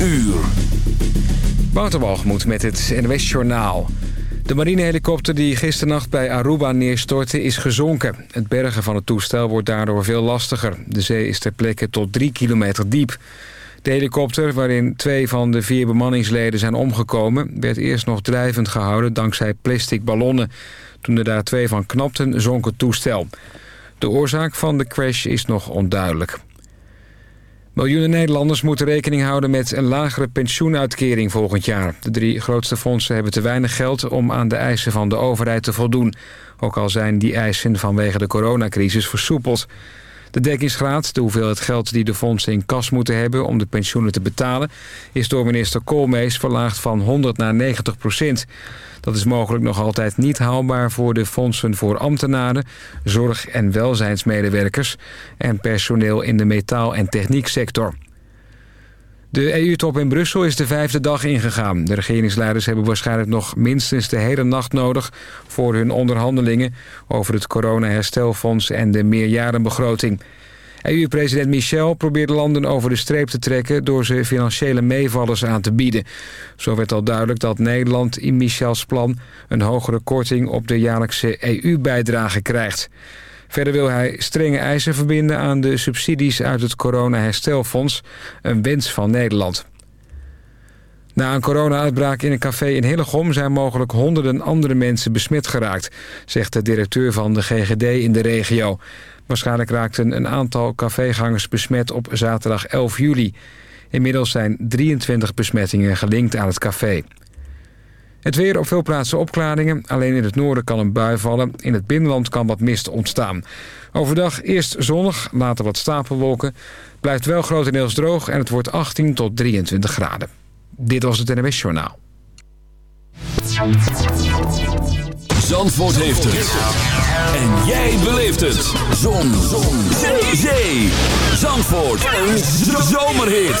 uur. Wouter met het NWS Journaal. De marinehelikopter die gisternacht bij Aruba neerstortte is gezonken. Het bergen van het toestel wordt daardoor veel lastiger. De zee is ter plekke tot drie kilometer diep. De helikopter, waarin twee van de vier bemanningsleden zijn omgekomen... werd eerst nog drijvend gehouden dankzij plastic ballonnen. Toen er daar twee van knapten, zonk het toestel. De oorzaak van de crash is nog onduidelijk. Miljoenen Nederlanders moeten rekening houden met een lagere pensioenuitkering volgend jaar. De drie grootste fondsen hebben te weinig geld om aan de eisen van de overheid te voldoen. Ook al zijn die eisen vanwege de coronacrisis versoepeld. De dekkingsgraad, de hoeveelheid geld die de fondsen in kas moeten hebben om de pensioenen te betalen, is door minister Koolmees verlaagd van 100 naar 90 procent. Dat is mogelijk nog altijd niet haalbaar voor de fondsen voor ambtenaren, zorg- en welzijnsmedewerkers en personeel in de metaal- en technieksector. De EU-top in Brussel is de vijfde dag ingegaan. De regeringsleiders hebben waarschijnlijk nog minstens de hele nacht nodig... voor hun onderhandelingen over het corona-herstelfonds en de meerjarenbegroting. EU-president Michel probeert landen over de streep te trekken... door ze financiële meevallers aan te bieden. Zo werd al duidelijk dat Nederland in Michels plan... een hogere korting op de jaarlijkse EU-bijdrage krijgt. Verder wil hij strenge eisen verbinden aan de subsidies uit het corona-herstelfonds. Een wens van Nederland. Na een corona-uitbraak in een café in Hillegom... zijn mogelijk honderden andere mensen besmet geraakt... zegt de directeur van de GGD in de regio. Waarschijnlijk raakten een aantal cafégangers besmet op zaterdag 11 juli. Inmiddels zijn 23 besmettingen gelinkt aan het café. Het weer op veel plaatsen opklaringen. Alleen in het noorden kan een bui vallen. In het binnenland kan wat mist ontstaan. Overdag eerst zonnig, later wat stapelwolken. Blijft wel grotendeels droog en het wordt 18 tot 23 graden. Dit was het NWS Journaal. Zandvoort heeft het. En jij beleeft het. Zon. Zon. Zee. Zandvoort. Een zomerhit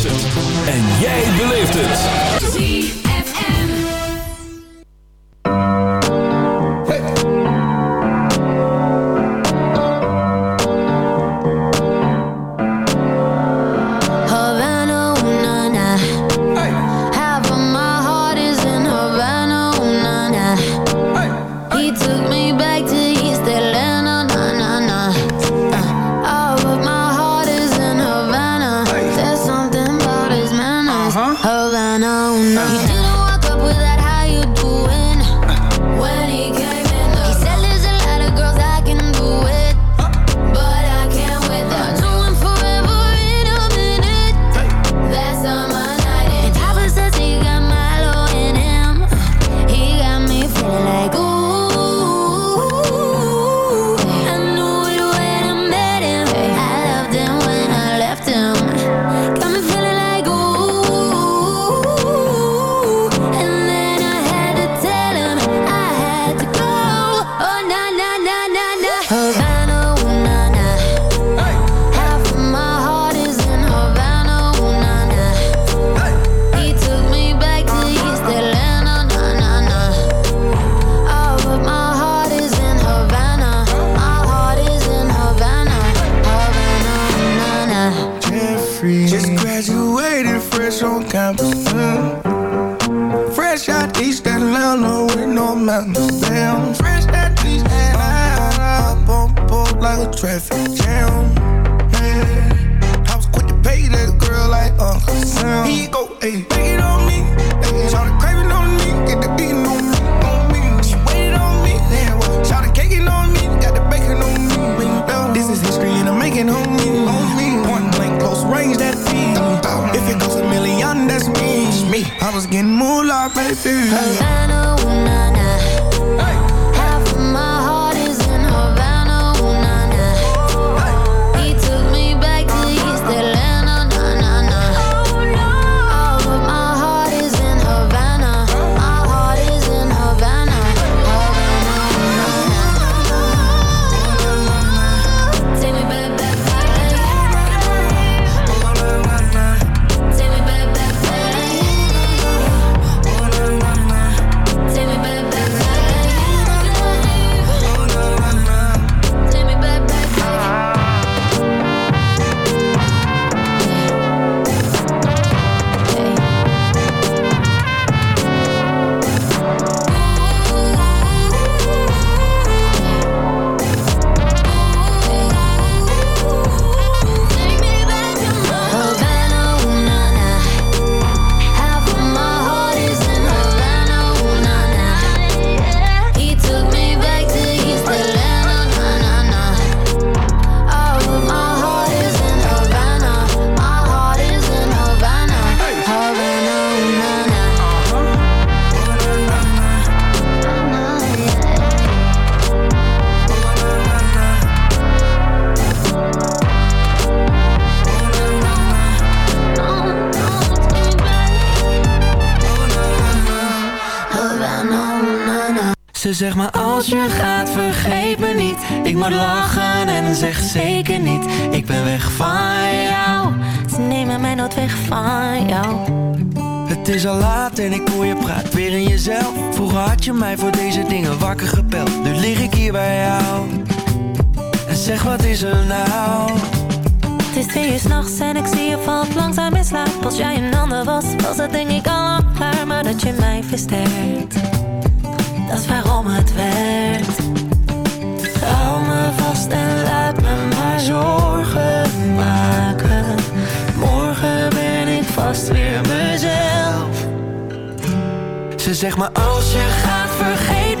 Als jij een ander was, was dat denk ik al klaar. Maar dat je mij versterkt, dat is waarom het werkt. Hou me vast en laat me maar zorgen maken. Morgen ben ik vast weer mezelf. Ze zegt maar als je gaat vergeten.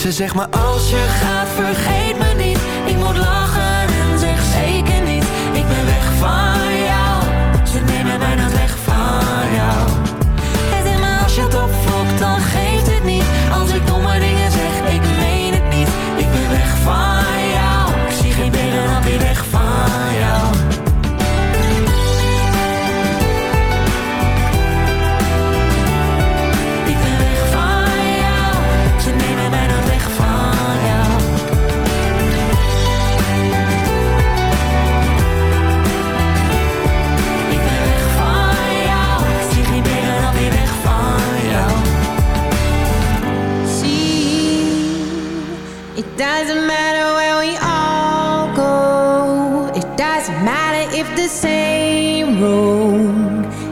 Ze zegt maar als je gaat vergeet me niet. Ik moet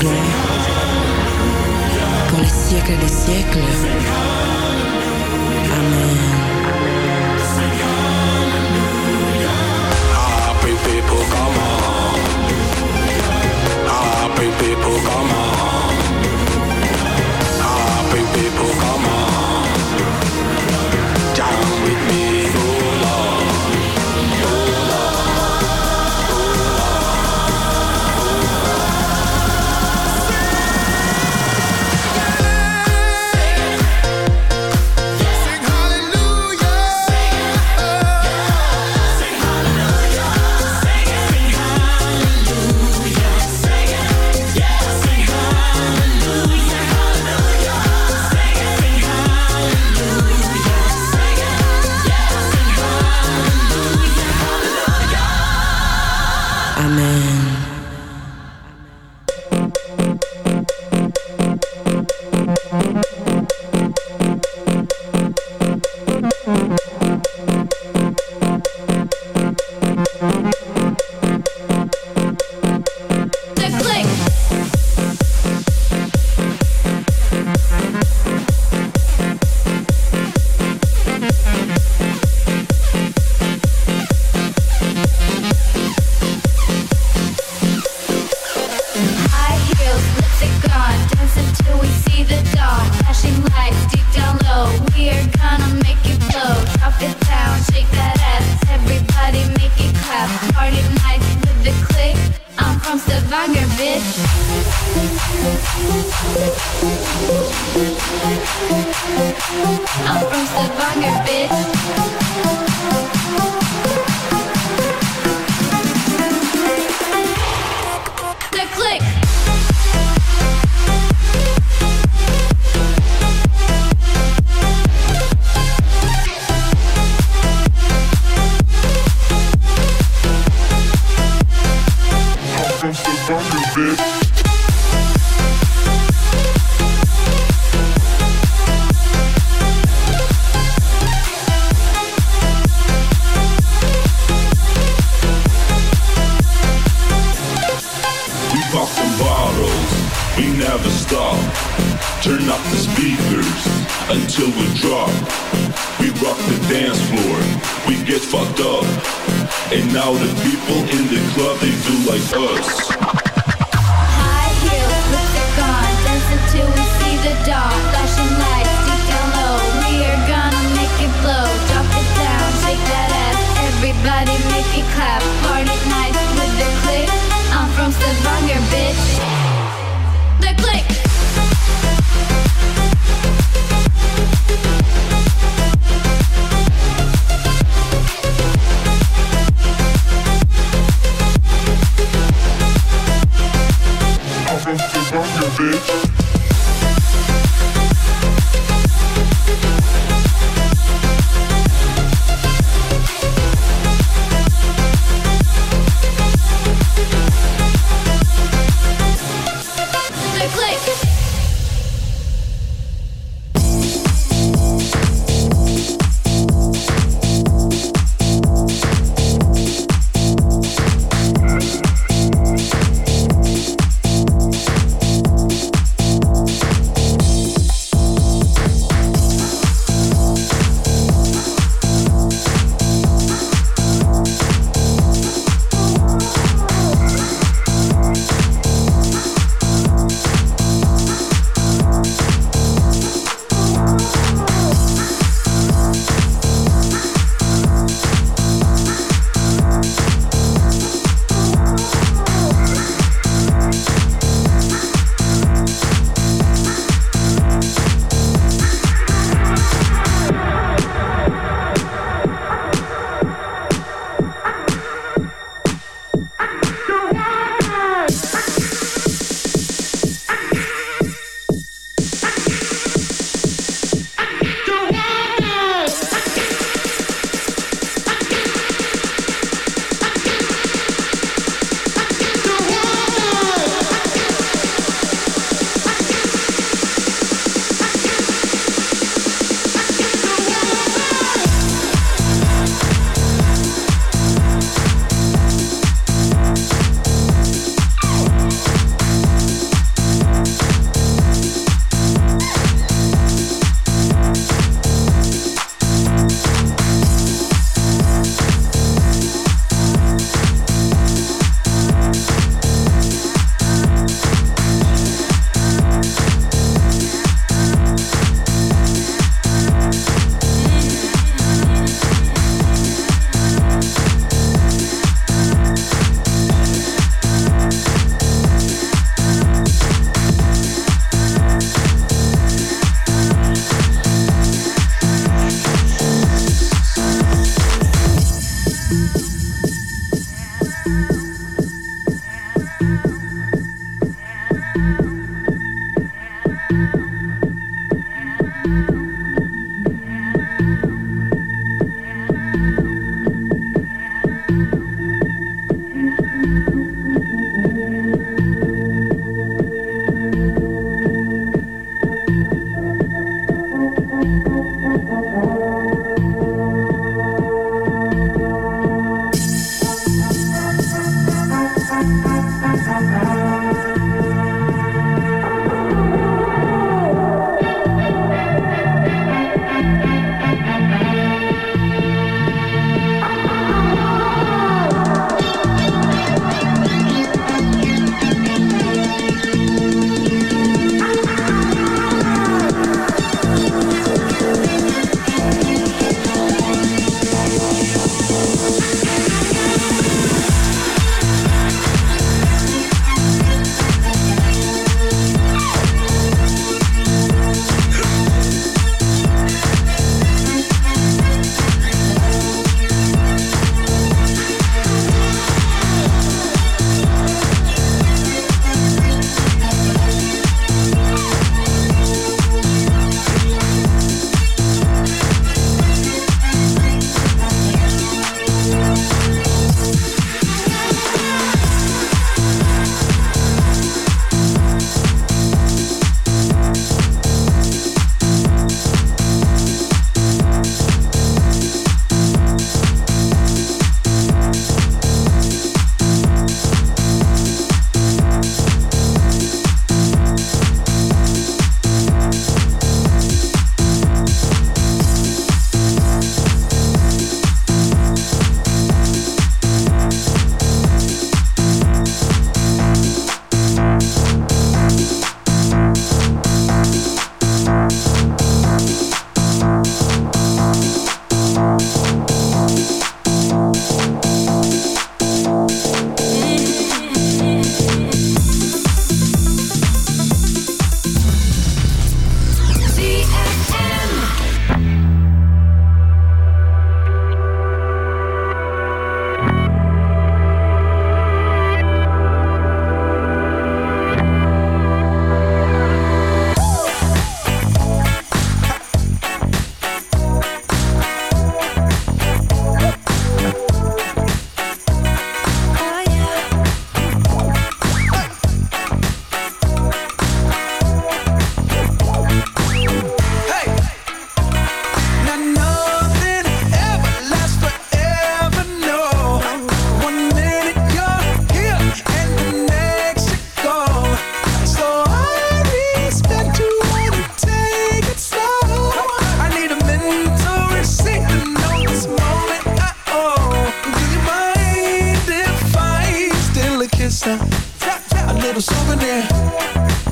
Gray. stronger, bitch. I'm from Stavanger, bitch.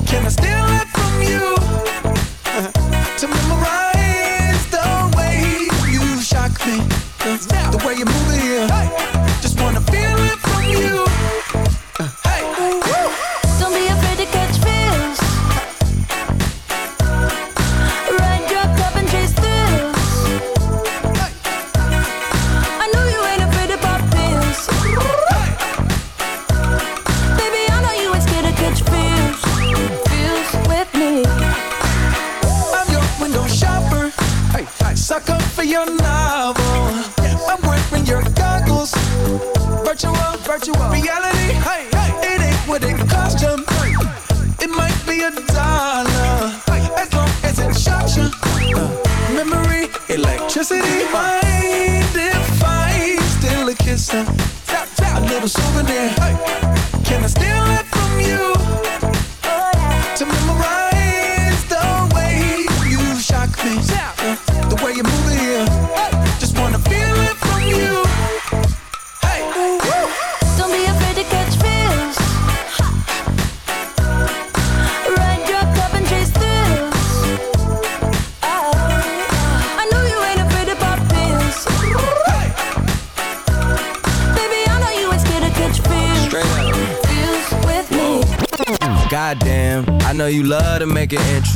Can I steal it from you? to memorize the way you shock me. The way you move it.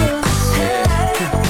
Yeah.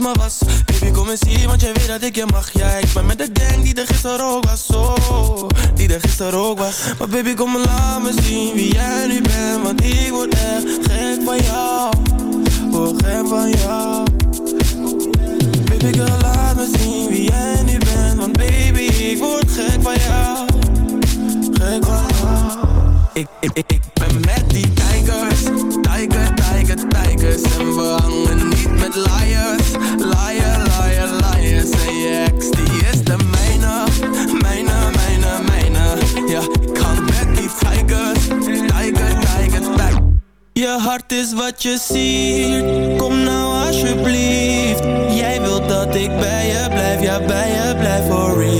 maar was. Baby kom eens hier want je weet dat ik je mag. Ja ik ben met de gang die er gisteren ook was oh, Die er gisteren ook was. Maar baby kom maar laat me zien wie jij nu bent Want ik word echt gek van jou. Oh gek van jou. Baby girl laat me zien wie jij nu bent Want baby ik word gek van jou. Gek van jou. Ik, ik, ik, ik ben met die tijgers. Tijger, tijger, tijgers. En we is wat je ziet. Kom nou alsjeblieft. Jij wilt dat ik bij je blijf, ja bij je blijf voor real.